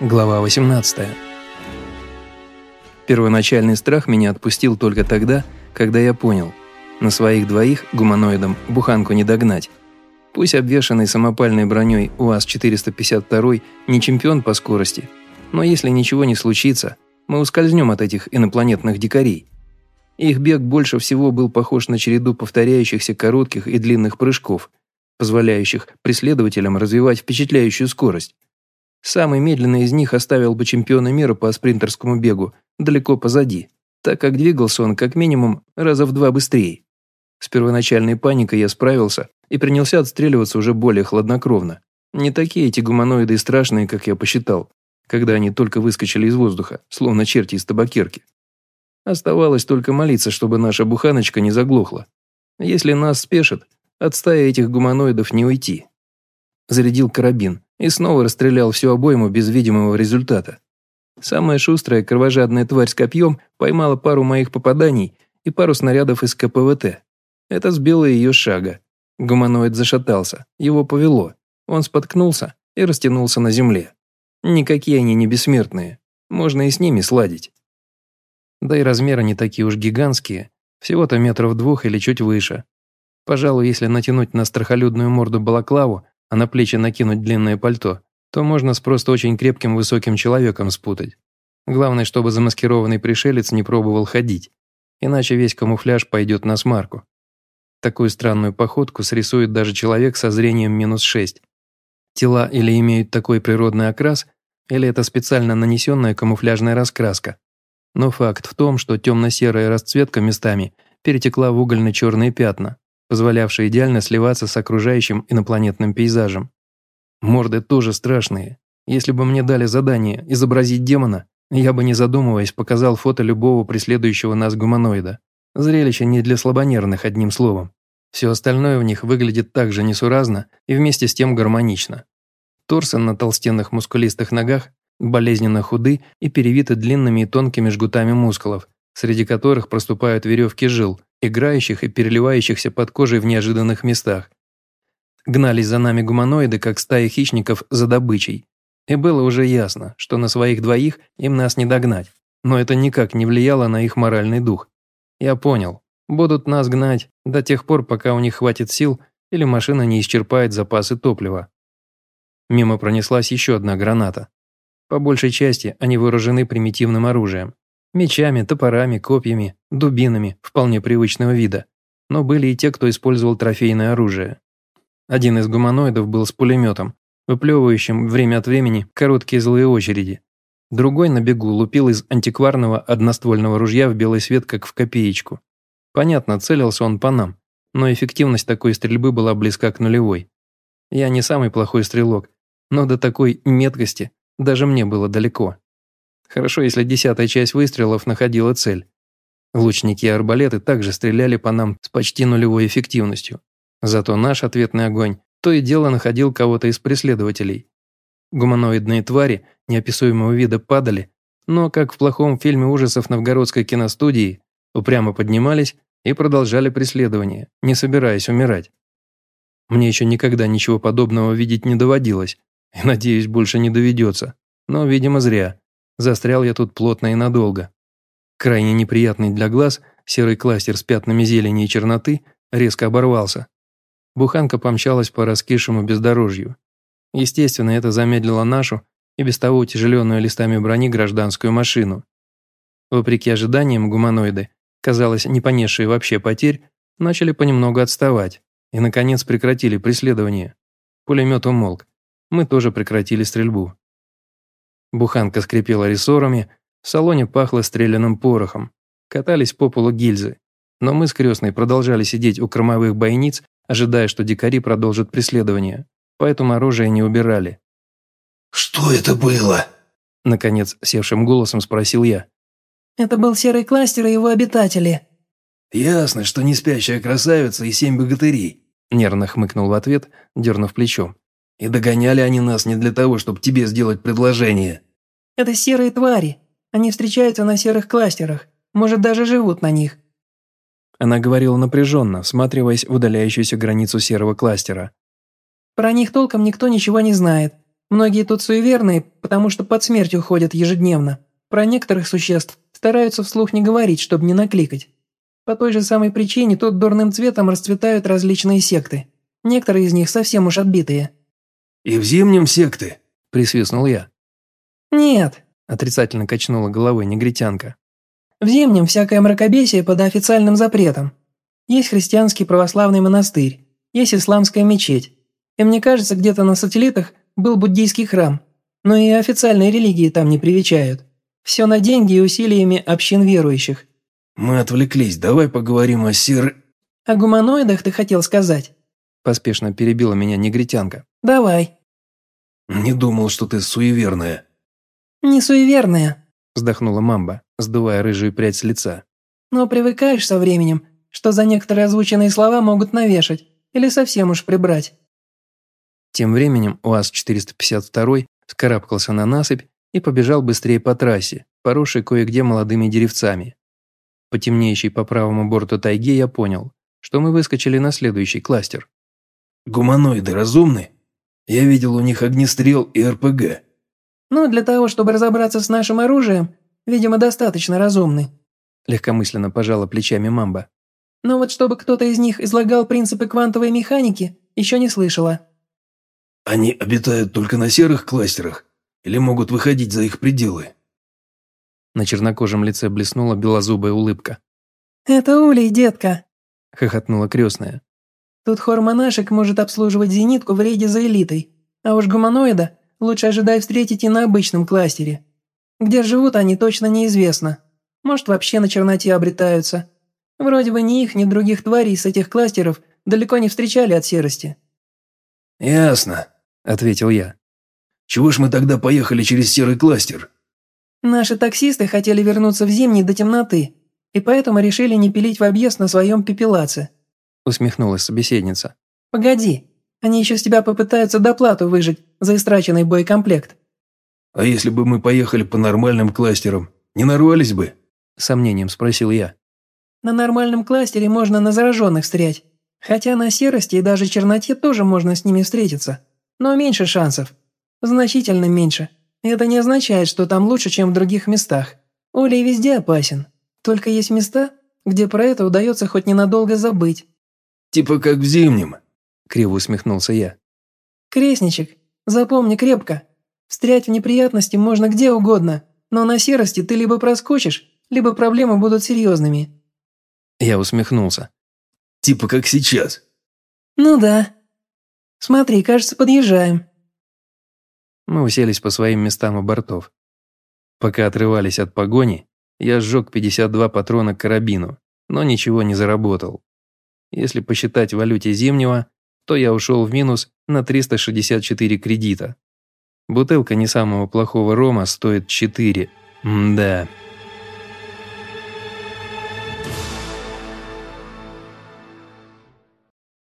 Глава 18. Первоначальный страх меня отпустил только тогда, когда я понял, на своих двоих гуманоидам буханку не догнать. Пусть обвешанный самопальной броней УАЗ-452 не чемпион по скорости, но если ничего не случится, мы ускользнем от этих инопланетных дикарей. Их бег больше всего был похож на череду повторяющихся коротких и длинных прыжков, позволяющих преследователям развивать впечатляющую скорость. Самый медленный из них оставил бы чемпиона мира по спринтерскому бегу далеко позади, так как двигался он как минимум раза в два быстрее. С первоначальной паникой я справился и принялся отстреливаться уже более хладнокровно. Не такие эти гуманоиды страшные, как я посчитал, когда они только выскочили из воздуха, словно черти из табакерки. Оставалось только молиться, чтобы наша буханочка не заглохла. Если нас спешат, от стаи этих гуманоидов не уйти. Зарядил карабин, и снова расстрелял всю обойму без видимого результата. Самая шустрая кровожадная тварь с копьем поймала пару моих попаданий и пару снарядов из КПВТ. Это сбило ее шага. Гуманоид зашатался, его повело. Он споткнулся и растянулся на земле. Никакие они не бессмертные, можно и с ними сладить. Да и размеры не такие уж гигантские, всего-то метров двух или чуть выше. Пожалуй, если натянуть на страхолюдную морду балаклаву, а на плечи накинуть длинное пальто, то можно с просто очень крепким высоким человеком спутать. Главное, чтобы замаскированный пришелец не пробовал ходить, иначе весь камуфляж пойдет на смарку. Такую странную походку срисует даже человек со зрением минус 6. Тела или имеют такой природный окрас, или это специально нанесенная камуфляжная раскраска. Но факт в том, что темно-серая расцветка местами перетекла в угольно-черные пятна, позволявший идеально сливаться с окружающим инопланетным пейзажем. Морды тоже страшные. Если бы мне дали задание изобразить демона, я бы, не задумываясь, показал фото любого преследующего нас гуманоида. Зрелище не для слабонервных, одним словом. Все остальное в них выглядит так же несуразно и вместе с тем гармонично. Торсы на толстенных мускулистых ногах болезненно худы и перевиты длинными и тонкими жгутами мускулов, среди которых проступают веревки жил, играющих и переливающихся под кожей в неожиданных местах. Гнались за нами гуманоиды, как стаи хищников за добычей. И было уже ясно, что на своих двоих им нас не догнать, но это никак не влияло на их моральный дух. Я понял, будут нас гнать до тех пор, пока у них хватит сил или машина не исчерпает запасы топлива. Мимо пронеслась еще одна граната. По большей части они вооружены примитивным оружием, Мечами, топорами, копьями, дубинами вполне привычного вида. Но были и те, кто использовал трофейное оружие. Один из гуманоидов был с пулеметом, выплевывающим время от времени короткие злые очереди. Другой на бегу лупил из антикварного одноствольного ружья в белый свет, как в копеечку. Понятно, целился он по нам, но эффективность такой стрельбы была близка к нулевой. Я не самый плохой стрелок, но до такой меткости даже мне было далеко. Хорошо, если десятая часть выстрелов находила цель. Лучники и арбалеты также стреляли по нам с почти нулевой эффективностью. Зато наш ответный огонь то и дело находил кого-то из преследователей. Гуманоидные твари неописуемого вида падали, но, как в плохом фильме ужасов новгородской киностудии, упрямо поднимались и продолжали преследование, не собираясь умирать. Мне еще никогда ничего подобного видеть не доводилось, и, надеюсь, больше не доведется. Но, видимо, зря. Застрял я тут плотно и надолго. Крайне неприятный для глаз серый кластер с пятнами зелени и черноты резко оборвался. Буханка помчалась по раскисшему бездорожью. Естественно, это замедлило нашу и без того утяжеленную листами брони гражданскую машину. Вопреки ожиданиям, гуманоиды, казалось, не понесшие вообще потерь, начали понемногу отставать и, наконец, прекратили преследование. Пулемет умолк. Мы тоже прекратили стрельбу. Буханка скрипела рессорами, в салоне пахло стрелянным порохом. Катались по полу гильзы. Но мы с крестной продолжали сидеть у кормовых бойниц, ожидая, что дикари продолжат преследование. Поэтому оружие не убирали. «Что это было?» Наконец, севшим голосом спросил я. «Это был серый кластер и его обитатели». «Ясно, что не спящая красавица и семь богатырей», нервно хмыкнул в ответ, дернув плечом. «И догоняли они нас не для того, чтобы тебе сделать предложение». Это серые твари. Они встречаются на серых кластерах. Может, даже живут на них». Она говорила напряженно, всматриваясь в удаляющуюся границу серого кластера. «Про них толком никто ничего не знает. Многие тут суеверные, потому что под смерть уходят ежедневно. Про некоторых существ стараются вслух не говорить, чтобы не накликать. По той же самой причине тут дурным цветом расцветают различные секты. Некоторые из них совсем уж отбитые. «И в зимнем секты?» – присвистнул я. «Нет», – отрицательно качнула головой негритянка. «В зимнем всякое мракобесие под официальным запретом. Есть христианский православный монастырь, есть исламская мечеть. И мне кажется, где-то на сателлитах был буддийский храм. Но и официальные религии там не привечают. Все на деньги и усилиями общин верующих. «Мы отвлеклись, давай поговорим о сир...» «О гуманоидах ты хотел сказать?» Поспешно перебила меня негритянка. «Давай». «Не думал, что ты суеверная». «Не суеверная», вздохнула мамба, сдувая рыжую прядь с лица. «Но привыкаешь со временем, что за некоторые озвученные слова могут навешать или совсем уж прибрать». Тем временем УАЗ-452 скарабкался на насыпь и побежал быстрее по трассе, поросшей кое-где молодыми деревцами. По темнеющей по правому борту тайге я понял, что мы выскочили на следующий кластер. «Гуманоиды разумны? Я видел у них огнестрел и РПГ». «Ну, для того, чтобы разобраться с нашим оружием, видимо, достаточно разумны», легкомысленно пожала плечами Мамба. «Но вот чтобы кто-то из них излагал принципы квантовой механики, еще не слышала». «Они обитают только на серых кластерах или могут выходить за их пределы?» На чернокожем лице блеснула белозубая улыбка. «Это улей, детка!» – хохотнула крестная. «Тут хор монашек может обслуживать зенитку в рейде за элитой, а уж гуманоида лучше ожидай встретить и на обычном кластере. Где живут они, точно неизвестно. Может, вообще на черноте обретаются. Вроде бы ни их, ни других тварей с этих кластеров далеко не встречали от серости». «Ясно», – ответил я. «Чего ж мы тогда поехали через серый кластер?» Наши таксисты хотели вернуться в зимний до темноты, и поэтому решили не пилить в объезд на своем пепелаце», усмехнулась собеседница. «Погоди, они еще с тебя попытаются доплату выжить за истраченный боекомплект». «А если бы мы поехали по нормальным кластерам, не нарвались бы?» сомнением спросил я. «На нормальном кластере можно на зараженных стрять, хотя на серости и даже черноте тоже можно с ними встретиться, но меньше шансов, значительно меньше». Это не означает, что там лучше, чем в других местах. Улей везде опасен. Только есть места, где про это удается хоть ненадолго забыть». «Типа как в зимнем», – криво усмехнулся я. «Крестничек, запомни крепко. Встрять в неприятности можно где угодно, но на серости ты либо проскочишь, либо проблемы будут серьезными». Я усмехнулся. «Типа как сейчас». «Ну да. Смотри, кажется, подъезжаем». Мы уселись по своим местам у бортов. Пока отрывались от погони, я сжег 52 патрона к карабину, но ничего не заработал. Если посчитать в валюте зимнего, то я ушел в минус на 364 кредита. Бутылка не самого плохого рома стоит 4. М-да.